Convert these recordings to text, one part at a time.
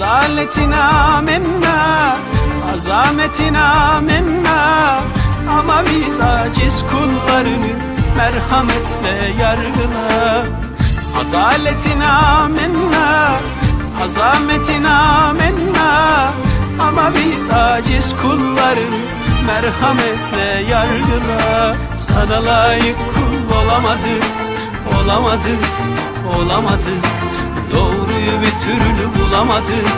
Adaletine minna Azametine minna Ama biz aciz kullarını Merhametle yargıla. Adaletine minna Azametine minna Ama biz aciz kullarını Merhametle yargıla. Sana layık kul olamadık Olamadık, olamadık. Doğruyu bir türlü bulamadık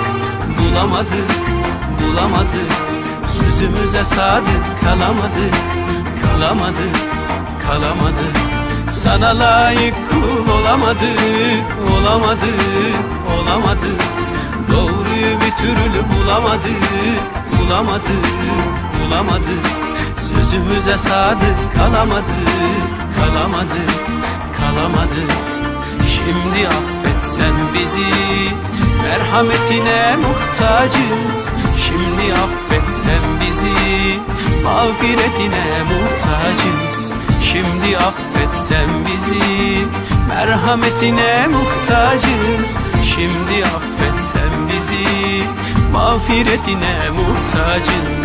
Bulamadık, bulamadık. Sözümüze sadık kalamadık Kalamadık, kalamadık. Sana layık kul olamadık Olamadık, olamadık. Doğruyu bir türlü bulamadık Bulamadık, bulamadık. Sözümüze sadık kalamadık Kalamadık, kalamadık Şimdi affet sen bizi Merhametine muhtacız. Şimdi affet sen bizi Mağfiretine muhtacız. Şimdi affet sen bizi Merhametine muhtacız. Şimdi affet sen bizi Mağfiretine muhtacız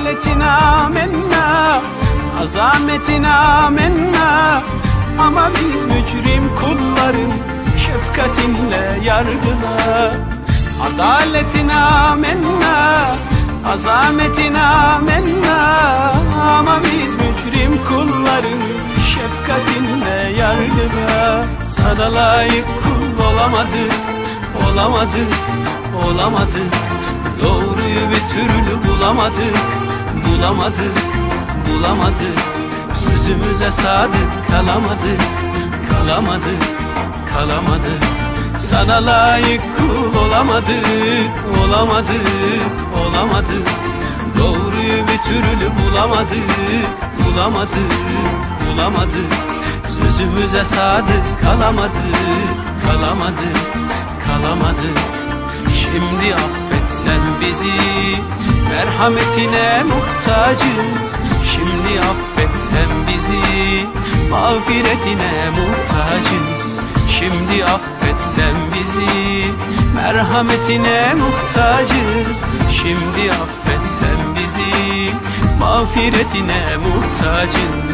Adaletine minna Azametine minna Ama biz mücrim kulların Şefkatinle yargıla Adaletine minna Azametine minna Ama biz mücrim kulların Şefkatinle yargıla Sana layık kul olamadık Olamadık, olamadık Doğruyu bir türlü bulamadık Bulamadık, bulamadık Sözümüze sadık kalamadık Kalamadık, kalamadık Sana layık kul olamadık Olamadık, olamadık Doğruyu bir türlü bulamadık Bulamadık, bulamadık Sözümüze sadık kalamadık Kalamadık, kalamadık Şimdi affet sen bizi Merhametine muhtacız Şimdi affet sen bizi Mağfiretine muhtacız Şimdi affet sen bizi Merhametine muhtacız Şimdi affet sen bizi Mağfiretine muhtacız